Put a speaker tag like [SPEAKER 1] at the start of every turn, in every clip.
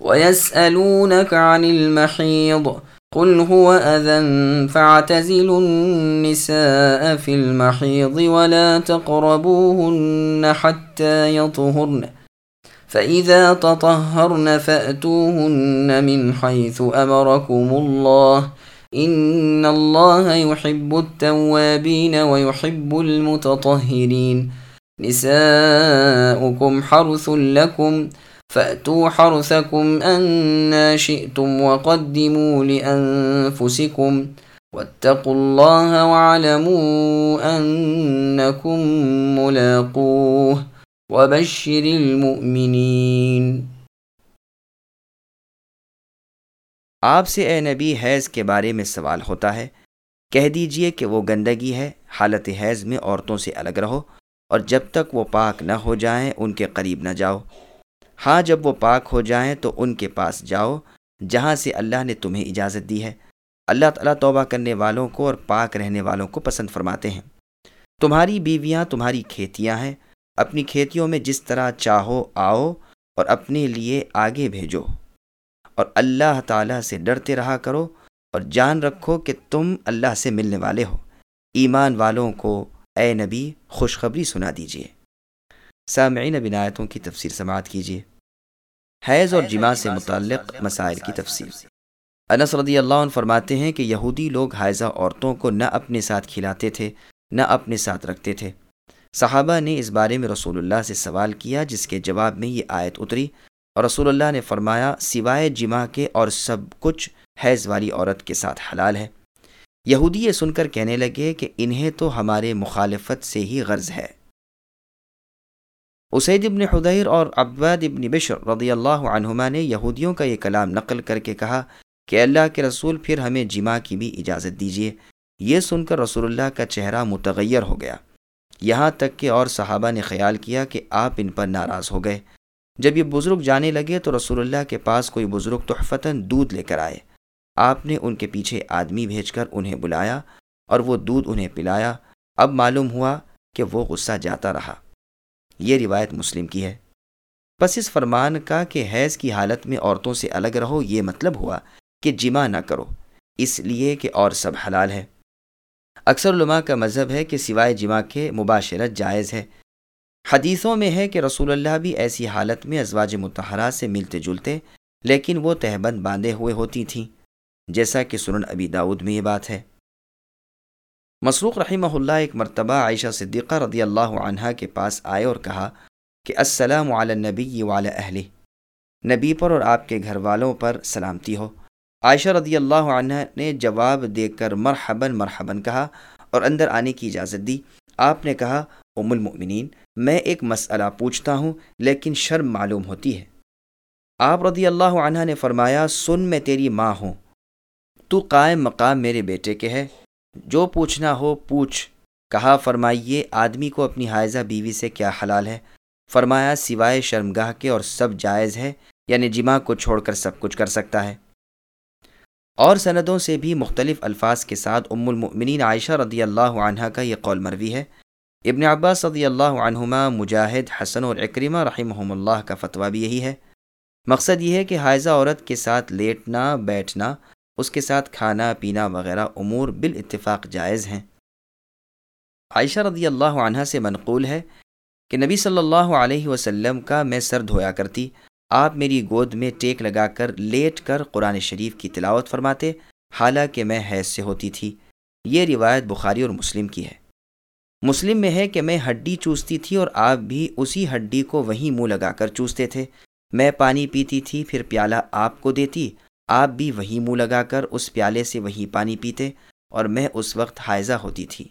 [SPEAKER 1] ويسألونك عن المحيض قل هو أذى فاعتزلوا النساء في المحيض ولا تقربوهن حتى يطهرن فإذا تطهرن فأتوهن من حيث أمركم الله إن الله يحب التوابين ويحب المتطهرين نساؤكم حرث لكم فأتوا حرثكم أنا شئتم وقدموا لأنفسكم واتقوا الله واعلموا أنكم ملاقوه وبشر المؤمنين.
[SPEAKER 2] آپ سے اے نبی، حیض کے بارے میں سوال ہوتا ہے۔ کہہ دیجیے کہ وہ گندگی ہے، حالت حیض میں عورتوں سے الگ رہو اور جب تک وہ پاک نہ ہو جائیں، ان کے قریب نہ جاؤ۔ ہاں جب وہ پاک ہو جائیں تو ان کے پاس جاؤ، جہاں سے اللہ نے تمہیں اجازت دی ہے۔ اللہ تعالیٰ توبہ کرنے والوں کو اور پاک رہنے والوں کو پسند فرماتے ہیں۔ تمہاری بیویاں تمہاری کھیتیاں ہیں۔ اپنی کھیتیوں میں جس طرح چاہو آؤ اور اپنے لیے آگے بھیجو۔ اور اللہ تعالیٰ سے ڈرتے رہا کرو اور جان رکھو کہ تم اللہ سے ملنے والے ہو۔ ایمان والوں کو اے نبی، خوشخبری سنا دیجیے سامعین، بنایتوں کی تفسیر سماعت کیجیے حیض اور جمع سے متعلق مسائل کی تفسیر انس رضی اللہ عنہ فرماتے ہیں کہ یہودی لوگ حائضہ عورتوں کو نہ اپنے ساتھ کھلاتے تھے، نہ اپنے ساتھ رکھتے تھے۔ صحابہ نے اس بارے میں رسول اللہ سے سوال کیا، جس کے جواب میں یہ آیت اتری۔ اور رسول اللہ نے فرمایا، سوائے جمع کے اور سب کچھ حیض والی عورت کے ساتھ حلال ہے۔ یہودی یہ سن کر کہنے لگے کہ انہیں تو ہمارے مخالفت سے ہی غرض ہے۔ اسید ابن حدیر اور عباد ابن بشر رضی اللہ عنہما نے یہودیوں کا یہ کلام نقل کر کے کہا کہ اللہ کے رسول پھر ہمیں جمع کی بھی اجازت دیجیے یہ سن کر رسول اللہ کا چہرہ متغیر ہو گیا۔ یہاں تک کہ اور صحابہ نے خیال کیا کہ آپ ان پر ناراض ہو گئے۔ جب یہ بزرگ جانے لگے تو رسول اللہ کے پاس کوئی بزرگ تحفتاً دودھ لے کر آئے۔ آپ نے ان کے پیچھے آدمی بھیج کر انہیں بلایا اور وہ دودھ انہیں پلایا۔ اب معلوم ہوا کہ وہ غصہ جاتا رہا۔ یہ روایت مسلم کی ہے۔ پس اس فرمان کا کہ حیض کی حالت میں عورتوں سے الگ رہو، یہ مطلب ہوا کہ جمع نہ کرو، اس لیے کہ اور سب حلال ہے۔ اکثر علماء کا مذہب ہے کہ سوائے جمع کے مباشرت جائز ہے۔ حدیثوں میں ہے کہ رسول اللہ بھی ایسی حالت میں ازواج متحرہ سے ملتے جلتے، لیکن وہ تہبند باندھے ہوئے ہوتی تھیں، جیسا کہ سنن ابی داود میں یہ بات ہے۔ مسروق رحمہ اللہ ایک مرتبہ عائشہ صدیقہ رضی اللہ عنہ کے پاس آئے اور کہا کہ السلام علی نبی وعلی اہلی نبی پر اور آپ کے گھر والوں پر سلامتی ہو۔ عائشہ رضی اللہ عنہ نے جواب دے کر مرحباً مرحباً کہا اور اندر آنے کی اجازت دی۔ آپ نے کہا، ام المؤمنین، میں ایک مسئلہ پوچھتا ہوں، لیکن شرم معلوم ہوتی ہے۔ آپ رضی اللہ عنہ نے فرمایا، سن میں تیری ماں ہوں۔ تو قائم مقام میرے بیٹے کے ہے۔ جو پوچھنا ہو پوچھ۔ کہا، فرمائیے، آدمی کو اپنی حائزہ بیوی سے کیا حلال ہے؟ فرمایا، سوائے شرمگاہ کے اور سب جائز ہے یعنی جمع کو چھوڑ کر سب کچھ کر سکتا ہے۔ اور سندوں سے بھی مختلف الفاظ کے ساتھ ام المؤمنین عائشہ رضی اللہ عنہ کا یہ قول مروی ہے۔ ابن عباس رضی اللہ عنہما، مجاہد، حسن اور اکریمہ رحمہ اللہ کا فتویٰ بھی یہی ہے۔ مقصد یہ ہے کہ حائزہ عورت کے ساتھ لیٹنا، بیٹھنا اس کے ساتھ کھانا، پینا وغیرہ امور بالاتفاق جائز ہیں۔ عائشہ رضی اللہ عنہ سے منقول ہے کہ نبی صلی اللہ علیہ وسلم کا میں سر دھویا کرتی، آپ میری گود میں ٹیک لگا کر لیٹ کر قرآن شریف کی تلاوت فرماتے، حالانکہ میں حیض سے ہوتی تھی۔ یہ روایت بخاری اور مسلم کی ہے۔ مسلم میں ہے کہ میں ہڈی چوستی تھی اور آپ بھی اسی ہڈی کو وہیں منہ لگا کر چوستے تھے۔ میں پانی پیتی تھی، پھر پیالہ آپ کو دیتی آپ بھی وہی منہ لگا کر اس پیالے سے وہی پانی پیتے اور میں اس وقت حائزہ ہوتی تھی۔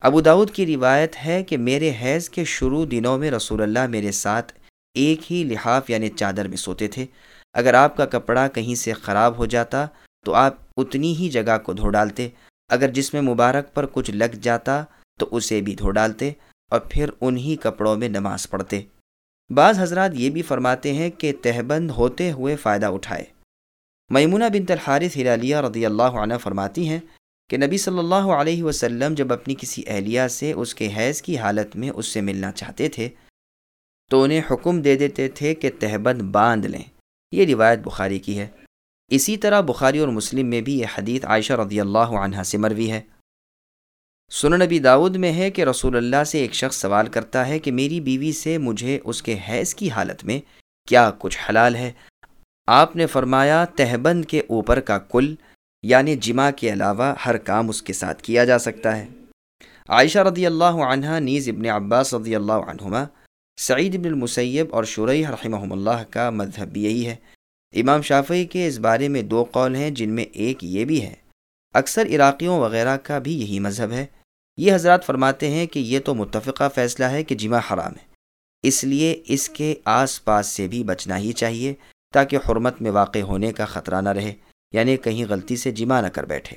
[SPEAKER 2] ابو داود کی روایت ہے کہ میرے حیض کے شروع دنوں میں رسول اللہ میرے ساتھ ایک ہی لحاف یعنی چادر میں سوتے تھے۔ اگر آپ کا کپڑا کہیں سے خراب ہو جاتا تو آپ اتنی ہی جگہ کو دھو ڈالتے۔ اگر جس میں مبارک پر کچھ لگ جاتا تو اسے بھی دھو ڈالتے اور پھر انہی کپڑوں میں نماز پڑھتے۔ بعض حضرات یہ بھی فرماتے ہیں کہ تہبند ہوتے ہوئے فائدہ اٹھائے۔ میمونہ بن الحارث ہلالیہ رضی اللہ عنہ فرماتی ہیں کہ نبی صلی اللہ علیہ وسلم جب اپنی کسی اہلیہ سے اس کے حیض کی حالت میں اس سے ملنا چاہتے تھے، تو انہیں حکم دے دیتے تھے کہ تہبند باندھ لیں۔ یہ روایت بخاری کی ہے۔ اسی طرح بخاری اور مسلم میں بھی یہ حدیث عائشہ رضی اللہ عنہ سے مروی ہے۔ سن نبی داود میں ہے کہ رسول اللہ سے ایک شخص سوال کرتا ہے کہ میری بیوی سے مجھے اس کے حیض کی حالت میں کیا کچھ حلال ہے؟ آپ نے فرمایا، تہبند کے اوپر کا کل یعنی جمع کے علاوہ ہر کام اس کے ساتھ کیا جا سکتا ہے۔ عائشہ رضی اللہ عنہ، نیز ابن عباس رضی اللہ عنہما، سعید ابن المسیب اور شرعی رحمہ اللہ کا مذہب بھی یہی ہے۔ امام شافعی کے اس بارے میں دو قول ہیں، جن میں ایک یہ بھی ہے، اکثر عراقیوں وغیرہ کا بھی یہی مذہب ہے۔ یہ حضرات فرماتے ہیں کہ یہ تو متفقہ فیصلہ ہے کہ جمع حرام ہے، اس لیے اس کے آس پاس سے بھی بچنا ہی چاہیے۔ تاکہ حرمت میں واقع ہونے کا خطرہ نہ رہے یعنی کہیں غلطی سے جمع نہ کر بیٹھے۔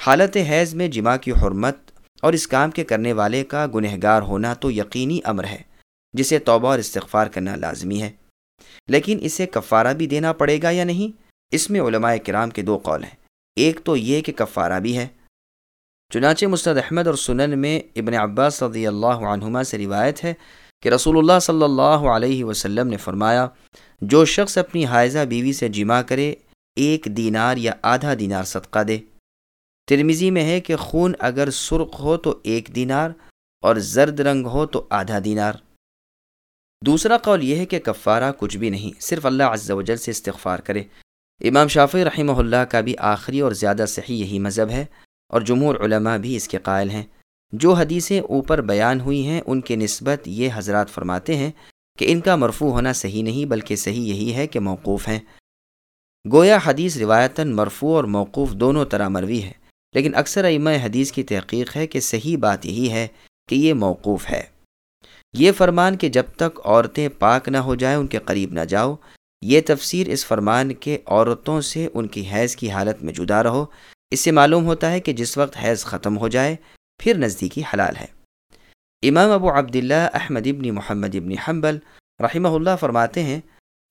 [SPEAKER 2] حالت حیض میں جمع کی حرمت اور اس کام کے کرنے والے کا گنہگار ہونا تو یقینی امر ہے، جسے توبہ اور استغفار کرنا لازمی ہے۔ لیکن اسے کفارہ بھی دینا پڑے گا یا نہیں؟ اس میں علماء کرام کے دو قول ہیں۔ ایک تو یہ کہ کفارہ بھی ہے۔ چنانچہ مستد احمد اور سنن میں ابن عباس رضی اللہ عنہما سے روایت ہے کہ رسول اللہ صلی اللہ علیہ وسلم نے فرمایا، جو شخص اپنی حائزہ بیوی سے جمع کرے، ایک دینار یا آدھا دینار صدقہ دے۔ ترمیزی میں ہے کہ خون اگر سرخ ہو تو ایک دینار اور زرد رنگ ہو تو آدھا دینار۔ دوسرا قول یہ ہے کہ کفارہ کچھ بھی نہیں، صرف اللہ عز و جل سے استغفار کرے۔ امام شافی رحمہ اللہ کا بھی آخری اور زیادہ صحیح یہی مذہب ہے اور جمہور علماء بھی اس کے قائل ہیں۔ جو حدیثیں اوپر بیان ہوئی ہیں، ان کے نسبت یہ حضرات فرماتے ہیں کہ ان کا مرفوع ہونا صحیح نہیں، بلکہ صحیح یہی ہے کہ موقوف ہیں۔ گویا حدیث روایتاً مرفوع اور موقوف دونوں طرح مروی ہے، لیکن اکثر ائمہ حدیث کی تحقیق ہے کہ صحیح بات یہی ہے کہ یہ موقوف ہے۔ یہ فرمان کہ جب تک عورتیں پاک نہ ہو جائیں، ان کے قریب نہ جاؤ، یہ تفسیر اس فرمان کے عورتوں سے ان کی حیض کی حالت میں جدا رہو۔ اس سے معلوم ہوتا ہے کہ جس وقت حیض ختم ہو جائے پھر نزدیکی حلال ہے۔ امام ابو عبداللہ احمد ابن محمد ابن حنبل رحمہ اللہ فرماتے ہیں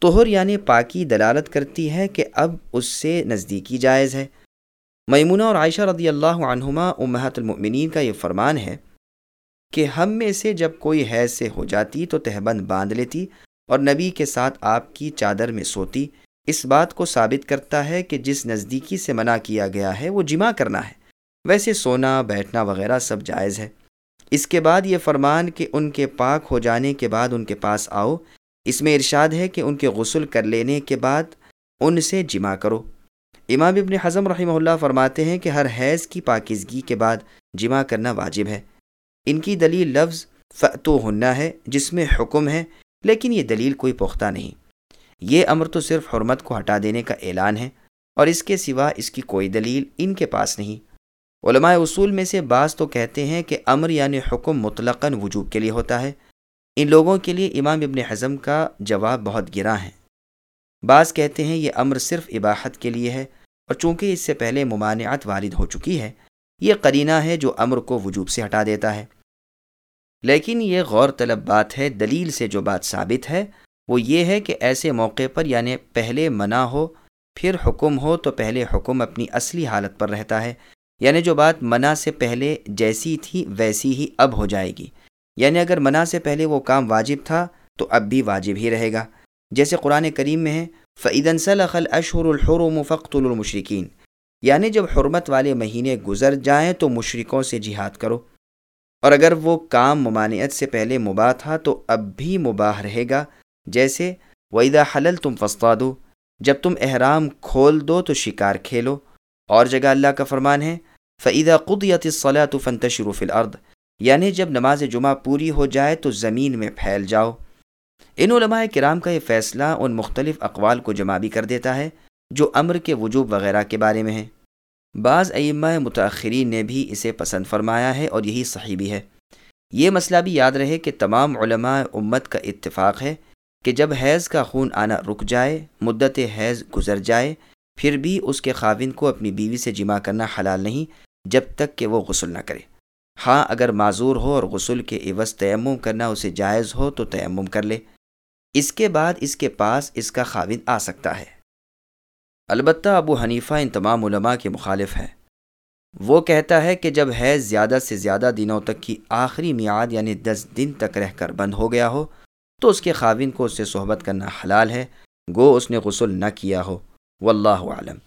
[SPEAKER 2] توہر یعنی پاکی دلالت کرتی ہے کہ اب اس سے نزدیکی جائز ہے۔ میمونہ اور عائشہ رضی اللہ عنہما امہات المؤمنین کا یہ فرمان ہے کہ ہم میں سے جب کوئی حیض سے ہو جاتی تو تہبند باندھ لیتی اور نبی کے ساتھ آپ کی چادر میں سوتی۔ اس بات کو ثابت کرتا ہے کہ جس نزدیکی سے منع کیا گیا ہے وہ جمع کرنا ہے۔ ویسے سونا، بیٹھنا وغیرہ سب جائز ہے۔ اس کے بعد یہ فرمان کہ ان کے پاک ہو جانے کے بعد ان کے پاس آؤ۔ اس میں ارشاد ہے کہ ان کے غسل کر لینے کے بعد ان سے جمع کرو۔ امام ابن حضم رحمہ اللہ فرماتے ہیں کہ ہر حیض کی پاکیزگی کے بعد جمع کرنا واجب ہے۔ ان کی دلیل لفظ فتو ہننا ہے، جس میں حکم ہے، لیکن یہ دلیل کوئی پختہ نہیں۔ یہ امر تو صرف حرمت کو ہٹا دینے کا اعلان ہے، اور اس کے سوا اس کی کوئی دلیل ان کے پاس نہیں۔ علماء اصول میں سے بعض تو کہتے ہیں کہ امر یعنی حکم مطلقاً وجوب کے لیے ہوتا ہے۔ ان لوگوں کے لیے امام ابن حزم کا جواب بہت گرا ہے۔ بعض کہتے ہیں یہ امر صرف اباحت کے لیے ہے اور چونکہ اس سے پہلے ممانعت وارد ہو چکی ہے، یہ قرینہ ہے جو امر کو وجوب سے ہٹا دیتا ہے۔ لیکن یہ غور طلب بات ہے، دلیل سے جو بات ثابت ہے، وہ یہ ہے کہ ایسے موقع پر یعنی پہلے منع ہو، پھر حکم ہو تو پہلے حکم اپنی اصلی حالت پر رہتا ہے۔ یعنی جو بات منع سے پہلے جیسی تھی ویسی ہی اب ہو جائے گی۔ یعنی اگر منع سے پہلے وہ کام واجب تھا تو اب بھی واجب ہی رہے گا۔ جیسے قرآن کریم میں ہے فعیدن صلاخل اشہر الحرم فخت المشرقین یعنی جب حرمت والے مہینے گزر جائیں تو مشرقوں سے جہاد کرو۔ اور اگر وہ کام ممانعت سے پہلے مباح تھا تو اب بھی مباح رہے گا۔ جیسے ویدا حلل تم فستا دو جب تم احرام کھول دو تو شکار کھیلو۔ اور جگہ اللہ کا فرمان ہے فعیدہ قدیت صلاح فن تشروف الارض یعنی جب نماز جمعہ پوری ہو جائے تو زمین میں پھیل جاؤ۔ ان علماء کرام کا یہ فیصلہ ان مختلف اقوال کو جمع بھی کر دیتا ہے جو امر کے وجوب وغیرہ کے بارے میں ہیں۔ بعض ائمہ متاثرین نے بھی اسے پسند فرمایا ہے اور یہی صحیح بھی ہے۔ یہ مسئلہ بھی یاد رہے کہ تمام علماء امت کا اتفاق ہے کہ جب حیض کا خون آنا رک جائے، مدت حیض گزر جائے، پھر بھی اس کے خاوند کو اپنی بیوی سے جمع کرنا حلال نہیں جب تک کہ وہ غسل نہ کرے۔ ہاں اگر معذور ہو اور غسل کے عوض تیمم کرنا اسے جائز ہو تو تیمم کر لے۔ اس کے بعد اس کے پاس اس کا خاوند آ سکتا ہے۔ البتہ ابو حنیفہ ان تمام علماء کے مخالف ہے وہ کہتا ہے کہ جب حیض زیادہ سے زیادہ دنوں تک کی آخری میعاد یعنی دس دن تک رہ کر بند ہو گیا ہو، تو اس کے خاوند کو اس سے صحبت کرنا حلال ہے۔ گو، اس نے غسل نہ کیا ہو۔ واللہ عالم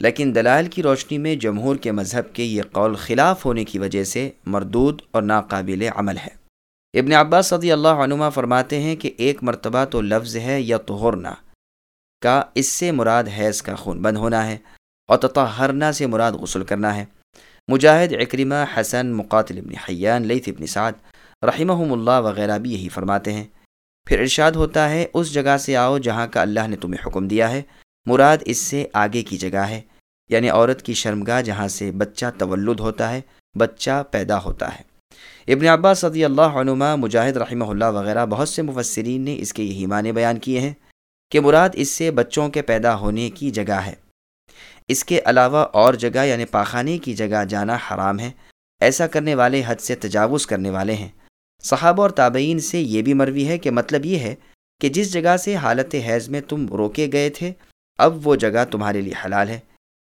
[SPEAKER 2] لیکن دلائل کی روشنی میں جمہور کے مذہب کے یہ قول خلاف ہونے کی وجہ سے مردود اور ناقابل عمل ہے۔ ابن عباس صدی اللہ عنما فرماتے ہیں کہ ایک مرتبہ تو لفظ ہے یا توہرنا کا اس سے مراد حیض کا خون بند ہونا ہے، اور تطہرنا سے مراد غسل کرنا ہے۔ مجاہد اکرمہ حسن، مقاتل ابن حیان، لیث ابن سعد رحمہم اللہ وغیرہ بھی یہی فرماتے ہیں۔ پھر ارشاد ہوتا ہے، اس جگہ سے آؤ جہاں کا اللہ نے تمہیں حکم دیا ہے۔ مراد اس سے آگے کی جگہ ہے یعنی عورت کی شرمگاہ جہاں سے بچہ تولد ہوتا ہے، بچہ پیدا ہوتا ہے۔ ابن عباس صدی اللہ عنما مجاہد رحمہ اللہ وغیرہ بہت سے مفسرین نے اس کے یہی معنی بیان کیے ہیں کہ مراد اس سے بچوں کے پیدا ہونے کی جگہ ہے۔ اس کے علاوہ اور جگہ یعنی پاخانے کی جگہ جانا حرام ہے۔ ایسا کرنے والے حد سے تجاوز کرنے والے ہیں۔ صحابہ اور تابعین سے یہ بھی مروی ہے کہ مطلب یہ ہے کہ جس جگہ سے حالت حیض میں تم روکے گئے تھے اب وہ جگہ تمہارے لیے حلال ہے۔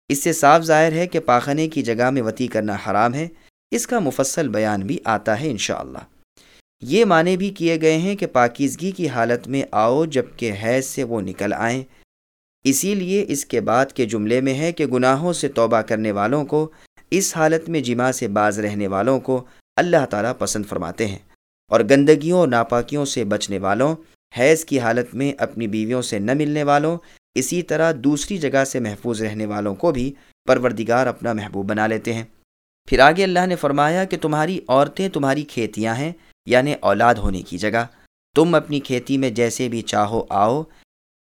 [SPEAKER 2] اس سے صاف ظاہر ہے کہ پاخانے کی جگہ میں وطی کرنا حرام ہے۔ اس کا مفصل بیان بھی آتا ہے انشاءاللہ۔ یہ معنی بھی کیے گئے ہیں کہ پاکیزگی کی حالت میں آؤ جبکہ حیض سے وہ نکل آئیں۔ اسی لیے اس کے بعد کے جملے میں ہے کہ گناہوں سے توبہ کرنے والوں کو، اس حالت میں جمع سے باز رہنے والوں کو اللہ تعالیٰ پسند فرماتے ہیں۔ اور گندگیوں اور ناپاکیوں سے بچنے والوں، حیض کی حالت میں اپنی بیویوں سے نہ ملنے والوں اسی طرح دوسری جگہ سے محفوظ رہنے والوں کو بھی پروردگار اپنا محبوب بنا لیتے ہیں۔ پھر آگے اللہ نے فرمایا کہ تمہاری عورتیں تمہاری کھیتیاں ہیں یعنی اولاد ہونے کی جگہ۔ تم اپنی کھیتی میں جیسے بھی چاہو آؤ۔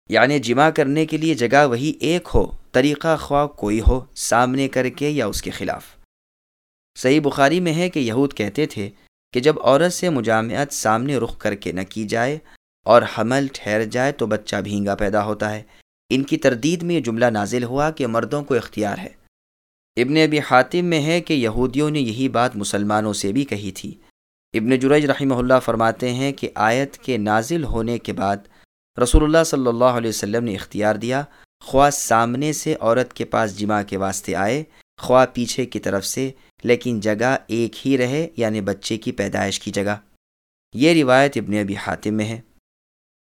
[SPEAKER 2] یعنی جمع کرنے کے لیے جگہ وہی ایک ہو، طریقہ خواہ کوئی ہو، سامنے کر کے یا اس کے خلاف۔ صحیح بخاری میں ہے کہ یہود کہتے تھے کہ جب عورت سے مجامعت سامنے رخ کر کے نہ کی جائے اور حمل ٹھہر جائے تو بچہ بھینگا پیدا ہوتا ہے۔ ان کی تردید میں یہ جملہ نازل ہوا کہ مردوں کو اختیار ہے۔ ابن ابی حاتم میں ہے کہ یہودیوں نے یہی بات مسلمانوں سے بھی کہی تھی۔ ابن جرج رحمہ اللہ فرماتے ہیں کہ آیت کے نازل ہونے کے بعد رسول اللہ صلی اللہ علیہ وسلم نے اختیار دیا، خواہ سامنے سے عورت کے پاس جمع کے واسطے آئے، خواہ پیچھے کی طرف سے، لیکن جگہ ایک ہی رہے یعنی بچے کی پیدائش کی جگہ۔ یہ روایت ابن ابی حاتم میں ہے۔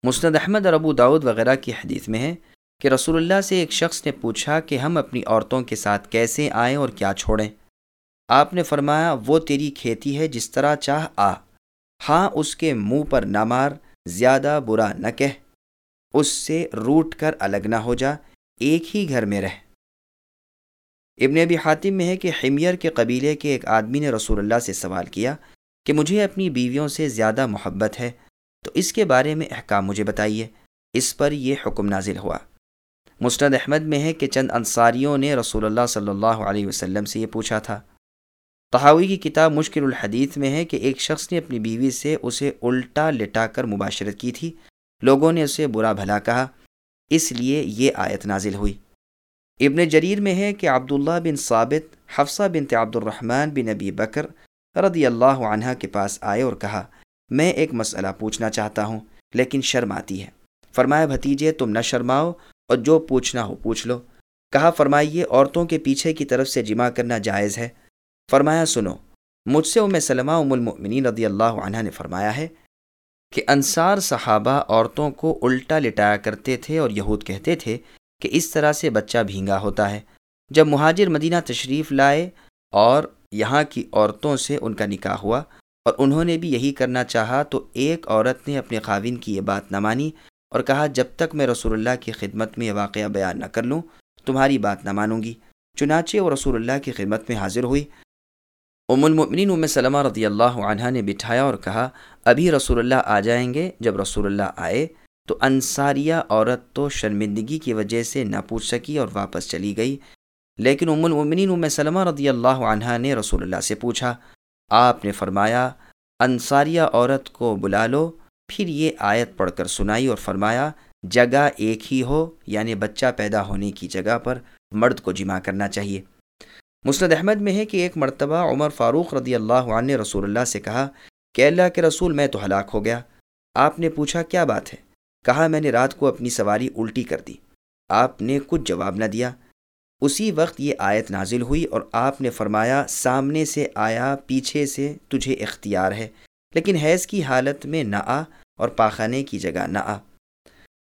[SPEAKER 2] مسند احمد اور ابو داود وغیرہ کی حدیث میں ہے۔ کہ رسول اللہ سے ایک شخص نے پوچھا کہ ہم اپنی عورتوں کے ساتھ کیسے آئیں اور کیا چھوڑیں؟ آپ نے فرمایا، وہ تیری کھیتی ہے جس طرح چاہ آ۔ ہاں اس کے منہ پر نہ مار، زیادہ برا نہ کہہ۔ اس سے روٹ کر الگ نہ ہو جا، ایک ہی گھر میں رہ۔ ابن ابی حاتم میں ہے کہ حمیر کے قبیلے کے ایک آدمی نے رسول اللہ سے سوال کیا کہ مجھے اپنی بیویوں سے زیادہ محبت ہے، تو اس کے بارے میں احکام مجھے بتائیے۔ اس پر یہ حکم نازل ہوا۔ مستد احمد میں ہے کہ چند انصاریوں نے رسول اللہ صلی اللہ علیہ وسلم سے یہ پوچھا تھا۔ تحاوی کی کتاب مشکل الحدیث میں ہے کہ ایک شخص نے اپنی بیوی سے اسے الٹا لٹا کر مباشرت کی تھی۔ لوگوں نے اسے برا بھلا کہا۔ اس لیے یہ آیت نازل ہوئی۔ ابن جریر میں ہے کہ عبداللہ بن ثابت، حفصہ بن عبد الرحمن بن نبی بکر رضی اللہ عنہ کے پاس آئے اور کہا، میں ایک مسئلہ پوچھنا چاہتا ہوں، لیکن شرم آتی ہے۔ فرمایا، بھتیجے، تم نہ شرماؤ۔ اور جو پوچھنا ہو پوچھ لو۔ کہا، فرمائیے، عورتوں کے پیچھے کی طرف سے جمع کرنا جائز ہے؟ فرمایا، سنو، مجھ سے ام سلمہ ام المؤمنین رضی اللہ عنہ نے فرمایا ہے کہ انصار صحابہ عورتوں کو الٹا لٹایا کرتے تھے اور یہود کہتے تھے کہ اس طرح سے بچہ بھینگا ہوتا ہے۔ جب مہاجر مدینہ تشریف لائے اور یہاں کی عورتوں سے ان کا نکاح ہوا اور انہوں نے بھی یہی کرنا چاہا تو ایک عورت نے اپنے خاوین کی یہ بات نہ مانی۔ اور کہا، جب تک میں رسول اللہ کی خدمت میں یہ واقعہ بیان نہ کر لوں، تمہاری بات نہ مانوں گی۔ چنانچہ وہ رسول اللہ کی خدمت میں حاضر ہوئی۔ ام المؤمنین ام سلمہ رضی اللہ عنہ نے بٹھایا اور کہا، ابھی رسول اللہ آ جائیں گے، جب رسول اللہ آئے، تو انصاریہ عورت تو شرمندگی کی وجہ سے نہ پوچھ سکی اور واپس چلی گئی۔ لیکن ام المؤمنین ام سلمہ رضی اللہ عنہ نے رسول اللہ سے پوچھا، آپ نے فرمایا، انصاریہ عورت کو بلا لو پھر یہ آیت پڑھ کر سنائی اور فرمایا، جگہ ایک ہی ہو یعنی بچہ پیدا ہونے کی جگہ پر مرد کو جمع کرنا چاہیے۔ مسند احمد میں ہے کہ ایک مرتبہ عمر فاروق رضی اللہ عنہ نے رسول اللہ سے کہا، کہ اللہ کے رسول میں تو ہلاک ہو گیا۔ آپ نے پوچھا، کیا بات ہے؟ کہا، میں نے رات کو اپنی سواری الٹی کر دی۔ آپ نے کچھ جواب نہ دیا۔ اسی وقت یہ آیت نازل ہوئی اور آپ نے فرمایا، سامنے سے آیا، پیچھے سے تجھے اختیار ہے۔ لیکن حیض کی حالت میں نہ آ اور پاخانے کی جگہ نہ آ۔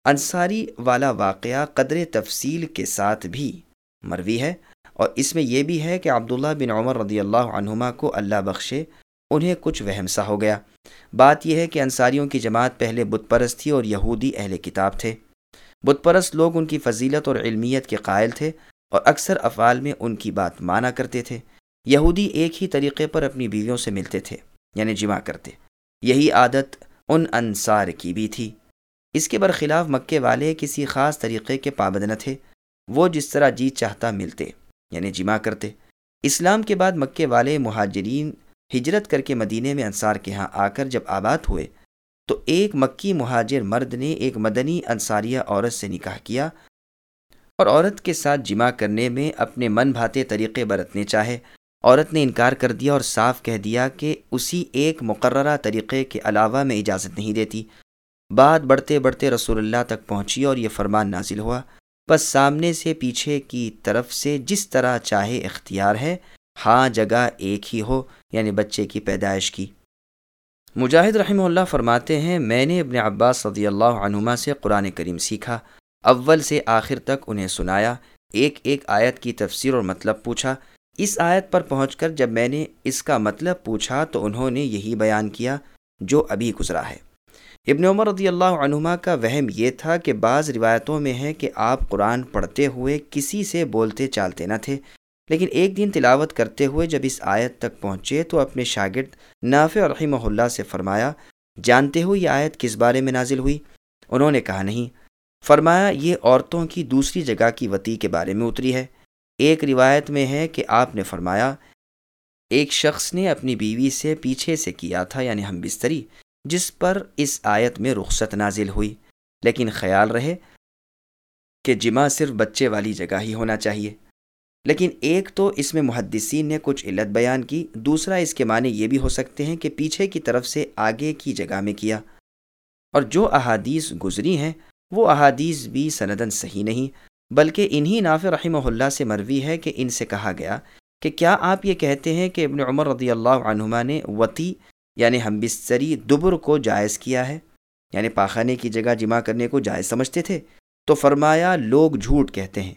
[SPEAKER 2] انصاری والا واقعہ قدر تفصیل کے ساتھ بھی مروی ہے اور اس میں یہ بھی ہے کہ عبداللہ بن عمر رضی اللہ عنہما کو اللہ بخشے، انہیں کچھ وہم سا ہو گیا۔ بات یہ ہے کہ انصاریوں کی جماعت پہلے بت پرست تھی اور یہودی اہل کتاب تھے۔ بت پرست لوگ ان کی فضیلت اور علمیت کے قائل تھے اور اکثر افعال میں ان کی بات مانا کرتے تھے۔ یہودی ایک ہی طریقے پر اپنی بیویوں سے ملتے تھے یعنی جمع کرتے۔ یہی عادت ان انصار کی بھی تھی۔ اس کے برخلاف مکے والے کسی خاص طریقے کے پابند نہ تھے۔ وہ جس طرح جی چاہتا ملتے یعنی جمع کرتے۔ اسلام کے بعد مکے والے مہاجرین ہجرت کر کے مدینے میں انصار کے ہاں آ کر جب آباد ہوئے، تو ایک مکی مہاجر مرد نے ایک مدنی انصاریہ عورت سے نکاح کیا اور عورت کے ساتھ جمع کرنے میں اپنے من بھاتے طریقے برتنے چاہے۔ عورت نے انکار کر دیا اور صاف کہہ دیا کہ اسی ایک مقررہ طریقے کے علاوہ میں اجازت نہیں دیتی۔ بات بڑھتے بڑھتے رسول اللہ تک پہنچی اور یہ فرمان نازل ہوا۔ بس سامنے سے پیچھے کی طرف سے جس طرح چاہے اختیار ہے ہاں جگہ ایک ہی ہو یعنی بچے کی پیدائش کی۔ مجاہد رحمہ اللہ فرماتے ہیں، میں نے ابن عباس صدی اللہ عنہما سے قرآن کریم سیکھا۔ اول سے آخر تک انہیں سنایا۔ ایک ایک آیت کی تفسیر اور مطلب پوچھا۔ اس آیت پر پہنچ کر جب میں نے اس کا مطلب پوچھا تو انہوں نے یہی بیان کیا جو ابھی گزرا ہے۔ ابن عمر رضی اللہ عنہما کا وہم یہ تھا کہ بعض روایتوں میں ہے کہ آپ قرآن پڑھتے ہوئے کسی سے بولتے چالتے نہ تھے، لیکن ایک دن تلاوت کرتے ہوئے جب اس آیت تک پہنچے تو اپنے شاگرد نافع رحمہ اللہ سے فرمایا، جانتے ہو یہ آیت کس بارے میں نازل ہوئی؟ انہوں نے کہا، نہیں، فرمایا یہ عورتوں کی دوسری جگہ کی وتی کے بارے میں اتری ہے۔ ایک روایت میں ہے کہ آپ نے فرمایا، ایک شخص نے اپنی بیوی سے پیچھے سے کیا تھا یعنی ہم بستری، جس پر اس آیت میں رخصت نازل ہوئی۔ لیکن خیال رہے کہ جمع صرف بچے والی جگہ ہی ہونا چاہیے۔ لیکن ایک تو اس میں محدثین نے کچھ علت بیان کی، دوسرا اس کے معنی یہ بھی ہو سکتے ہیں کہ پیچھے کی طرف سے آگے کی جگہ میں کیا۔ اور جو احادیث گزری ہیں، وہ احادیث بھی سندن صحیح نہیں بلکہ انہی نافع رحمہ اللہ سے مروی ہے کہ ان سے کہا گیا کہ کیا آپ یہ کہتے ہیں کہ ابن عمر رضی اللہ عنہما نے وتی یعنی ہم بستری دبر کو جائز کیا ہے؟ یعنی پاخانے کی جگہ جمع کرنے کو جائز سمجھتے تھے؟ تو فرمایا لوگ جھوٹ کہتے ہیں۔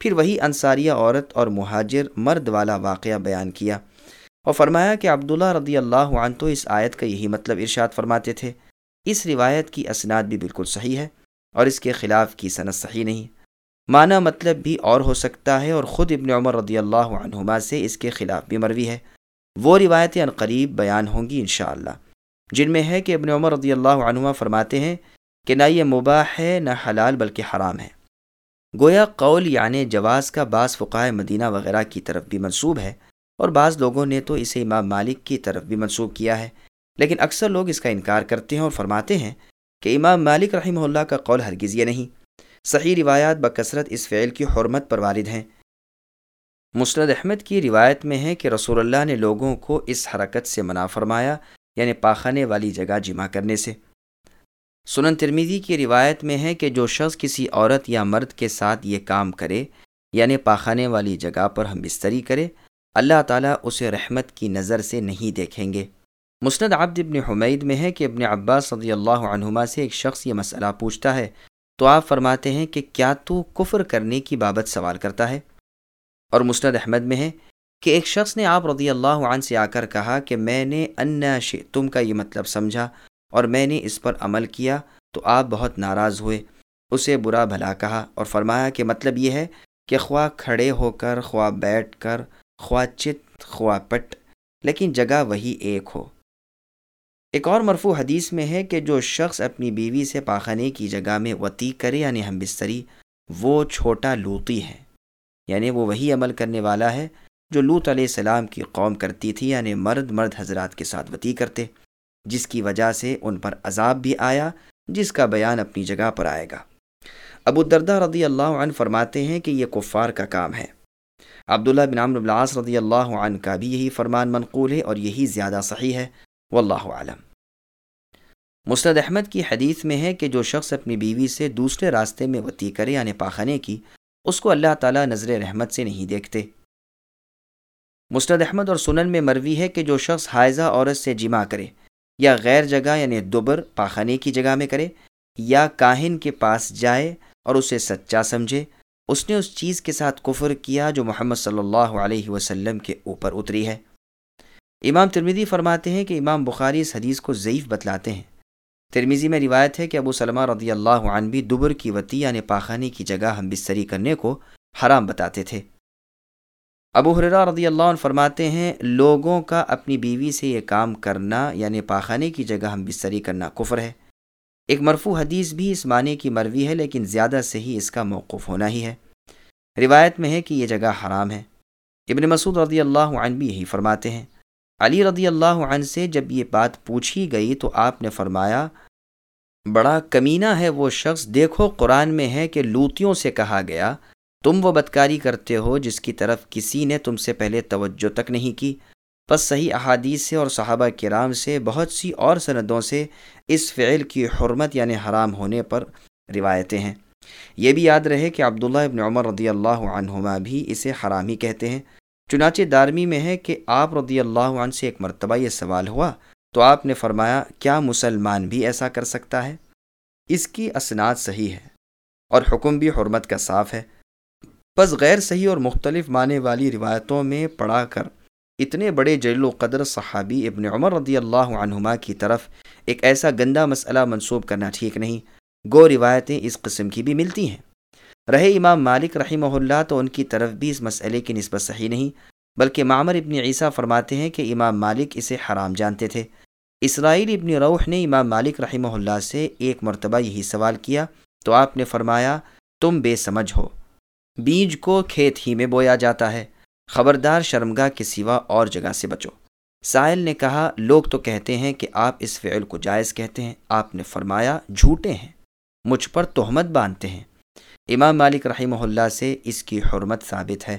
[SPEAKER 2] پھر وہی انصاریہ عورت اور مہاجر مرد والا واقعہ بیان کیا اور فرمایا کہ عبداللہ رضی اللہ عنہ تو اس آیت کا یہی مطلب ارشاد فرماتے تھے۔ اس روایت کی اسناد بھی بالکل صحیح ہے اور اس کے خلاف کی صنعت صحیح نہیں۔ معنی مطلب بھی اور ہو سکتا ہے اور خود ابن عمر رضی اللہ عنہما سے اس کے خلاف بھی مروی ہے۔ وہ روایتیں عنقریب بیان ہوں گی انشاءاللہ۔ جن میں ہے کہ ابن عمر رضی اللہ عنہما فرماتے ہیں کہ نہ یہ مباح ہے نہ حلال بلکہ حرام ہے۔ گویا قول یعنی جواز کا بعض فقائے مدینہ وغیرہ کی طرف بھی منسوب ہے اور بعض لوگوں نے تو اسے امام مالک کی طرف بھی منسوب کیا ہے۔ لیکن اکثر لوگ اس کا انکار کرتے ہیں اور فرماتے ہیں کہ امام مالک رحمہ اللہ کا قول ہرگز یہ نہیں۔ صحیح روایات بکثرت اس فعل کی حرمت پر وارد ہیں۔ مسرد احمد کی روایت میں ہے کہ رسول اللہ نے لوگوں کو اس حرکت سے منع فرمایا یعنی پاخانے والی جگہ جمع کرنے سے۔ سنن ترمیدی کی روایت میں ہے کہ جو شخص کسی عورت یا مرد کے ساتھ یہ کام کرے یعنی پاخانے والی جگہ پر ہم بستری کرے، اللہ تعالیٰ اسے رحمت کی نظر سے نہیں دیکھیں گے۔ مسند عبد ابن حمید میں ہے کہ ابن عباس صدی اللہ عنہما سے ایک شخص یہ مسئلہ پوچھتا ہے تو آپ فرماتے ہیں کہ کیا تو کفر کرنے کی بابت سوال کرتا ہے؟ اور مسند احمد میں ہے کہ ایک شخص نے آپ رضی اللہ عنہ سے آ کر کہا کہ میں نے ان تم کا یہ مطلب سمجھا اور میں نے اس پر عمل کیا تو آپ بہت ناراض ہوئے۔ اسے برا بھلا کہا اور فرمایا کہ مطلب یہ ہے کہ خواہ کھڑے ہو کر، خواہ بیٹھ کر، خواہ چت، خواہ پٹ، لیکن جگہ وہی ایک ہو۔ ایک اور مرفوع حدیث میں ہے کہ جو شخص اپنی بیوی سے پاخانے کی جگہ میں وتی کرے یعنی ہم بستری، وہ چھوٹا لوتی ہے۔ یعنی وہ وہی عمل کرنے والا ہے جو لوت علیہ السلام کی قوم کرتی تھی یعنی مرد مرد حضرات کے ساتھ وتی کرتے، جس کی وجہ سے ان پر عذاب بھی آیا، جس کا بیان اپنی جگہ پر آئے گا۔ ابو دردہ رضی اللہ عنہ فرماتے ہیں کہ یہ کفار کا کام ہے۔ عبداللہ بن عمر العاص رضی اللہ عنہ کا بھی یہی فرمان منقول ہے اور یہی زیادہ صحیح ہے۔ واللہ عالم مستد احمد کی حدیث میں ہے کہ جو شخص اپنی بیوی سے دوسرے راستے میں وتی کرے یعنی پاخانے کی، اس کو اللہ تعالیٰ نظر رحمت سے نہیں دیکھتے۔ مستد احمد اور سنن میں مروی ہے کہ جو شخص حائزہ عورت سے جمع کرے، یا غیر جگہ یعنی دوبر پاخانے کی جگہ میں کرے، یا کاہن کے پاس جائے اور اسے سچا سمجھے، اس نے اس چیز کے ساتھ کفر کیا جو محمد صلی اللہ علیہ وسلم کے اوپر اتری ہے۔ امام ترمیدی فرماتے ہیں کہ امام بخاری اس حدیث کو ضعیف بتلاتے ہیں۔ ترمیزی میں روایت ہے کہ ابو سلمہ رضی اللہ عنہ بھی دبر کی وتی یعنی پاخانے کی جگہ ہم بستری کرنے کو حرام بتاتے تھے۔ ابو حرا رضی اللہ عنہ فرماتے ہیں، لوگوں کا اپنی بیوی سے یہ کام کرنا یعنی پاخانے کی جگہ ہم بستری کرنا کفر ہے۔ ایک مرفوع حدیث بھی اس معنی کی مروی ہے، لیکن زیادہ سے ہی اس کا موقف ہونا ہی ہے۔ روایت میں ہے کہ یہ جگہ حرام ہے۔ ابن مسعود رضی اللہ عنہ بھی یہی فرماتے ہیں۔ علی رضی اللہ عنہ سے جب یہ بات پوچھی گئی تو آپ نے فرمایا، بڑا کمینہ ہے وہ شخص، دیکھو قرآن میں ہے کہ لوتیوں سے کہا گیا، تم وہ بدکاری کرتے ہو جس کی طرف کسی نے تم سے پہلے توجہ تک نہیں کی۔ پس صحیح احادیث سے اور صحابہ کرام سے بہت سی اور سندوں سے اس فعل کی حرمت یعنی حرام ہونے پر روایتیں ہیں۔ یہ بھی یاد رہے کہ عبداللہ ابن عمر رضی اللہ عنہما بھی اسے حرام ہی کہتے ہیں۔ چنانچہ دارمی میں ہے کہ آپ رضی اللہ عنہ سے ایک مرتبہ یہ سوال ہوا، تو آپ نے فرمایا، کیا مسلمان بھی ایسا کر سکتا ہے؟ اس کی اسناد صحیح ہے اور حکم بھی حرمت کا صاف ہے۔ بس غیر صحیح اور مختلف معنی والی روایتوں میں پڑھا کر اتنے بڑے جلیل و قدر صحابی ابن عمر رضی اللہ عنہما کی طرف ایک ایسا گندہ مسئلہ منسوب کرنا ٹھیک نہیں۔ گو روایتیں اس قسم کی بھی ملتی ہیں۔ رہے امام مالک رحمہ اللہ تو ان کی طرف بھی اس مسئلے کی نسبت صحیح نہیں، بلکہ معمر ابن عیسیٰ فرماتے ہیں کہ امام مالک اسے حرام جانتے تھے۔ اسرائیل ابن روح نے امام مالک رحمہ اللہ سے ایک مرتبہ یہی سوال کیا، تو آپ نے فرمایا، تم بے سمجھ ہو۔ بیج کو کھیت ہی میں بویا جاتا ہے، خبردار شرمگاہ کے سوا اور جگہ سے بچو۔ سائل نے کہا، لوگ تو کہتے ہیں کہ آپ اس فعل کو جائز کہتے ہیں، آپ نے فرمایا، جھوٹے ہیں، مجھ پر تہمت باندھتے ہیں۔ امام مالک رحمہ اللہ سے اس کی حرمت ثابت ہے۔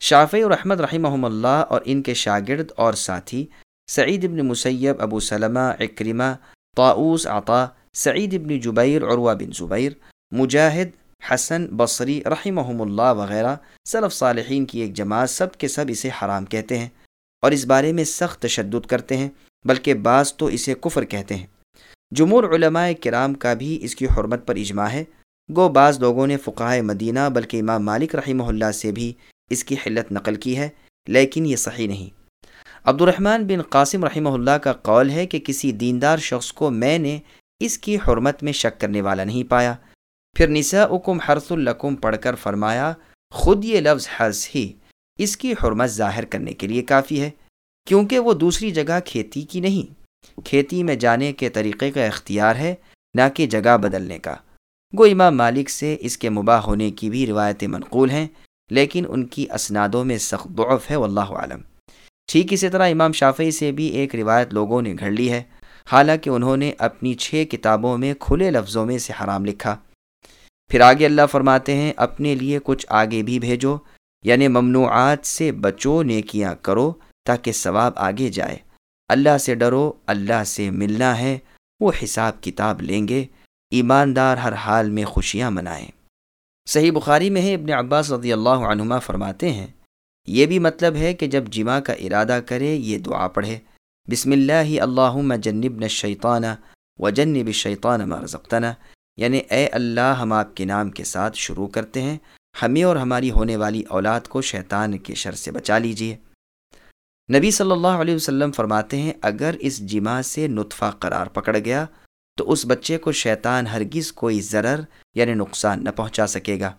[SPEAKER 2] شافی اور احمد رحمہ اللہ اور ان کے شاگرد اور ساتھی سعید ابن مسیب، ابو سلمہ اکرمہ طاؤس عطا، سعید ابن جبیر، عروہ بن زبیر، مجاہد، حسن، بصری رحمہم اللہ وغیرہ صلف صالحین کی ایک جماعت سب کے سب اسے حرام کہتے ہیں اور اس بارے میں سخت تشدد کرتے ہیں، بلکہ بعض تو اسے کفر کہتے ہیں۔ جمہور علماء کرام کا بھی اس کی حرمت پر اجماع ہے۔ گو بعض لوگوں نے فقہ مدینہ بلکہ امام مالک رحمہ اللہ سے بھی اس کی حلت نقل کی ہے، لیکن یہ صحیح نہیں۔ عبد الرحمن بن قاسم رحمہ اللہ کا قول ہے کہ کسی دیندار شخص کو میں نے اس کی حرمت میں شک کرنے والا نہیں پایا۔ پھر نسا اکم حرث القم پڑھ کر فرمایا، خود یہ لفظ حرض ہی اس کی حرمت ظاہر کرنے کے لیے کافی ہے، کیونکہ وہ دوسری جگہ کھیتی کی نہیں۔ کھیتی میں جانے کے طریقے کا اختیار ہے، نہ کہ جگہ بدلنے کا۔ گو امام مالک سے اس کے مباح ہونے کی بھی روایتیں منقول ہیں، لیکن ان کی اسنادوں میں سخت ضعف ہے، واللہ عالم ٹھیک اسی طرح امام شافعی سے بھی ایک روایت لوگوں نے گھڑ لی ہے۔ حالانکہ انہوں نے اپنی چھ کتابوں میں کھلے لفظوں میں سے حرام لکھا۔ پھر آگے اللہ فرماتے ہیں، اپنے لیے کچھ آگے بھی بھیجو یعنی ممنوعات سے بچو، نیکیاں کرو تاکہ ثواب آگے جائے۔ اللہ سے ڈرو، اللہ سے ملنا ہے، وہ حساب کتاب لیں گے۔ ایماندار ہر حال میں خوشیاں منائیں۔ صحیح بخاری میں ہے، ابن عباس رضی اللہ عنہما فرماتے ہیں، یہ بھی مطلب ہے کہ جب جمع کا ارادہ کرے، یہ دعا پڑھے۔ بسم اللہ اللہ جنب شیطانہ و جنب شیطان مرزقتنا یعنی اے اللہ، ہم آپ کے نام کے ساتھ شروع کرتے ہیں۔ ہمیں اور ہماری ہونے والی اولاد کو شیطان کے شر سے بچا لیجیے نبی صلی اللہ علیہ وسلم فرماتے ہیں، اگر اس جمع سے نطفہ قرار پکڑ گیا تو اس بچے کو شیطان ہرگز کوئی ضرر یعنی نقصان نہ پہنچا سکے گا۔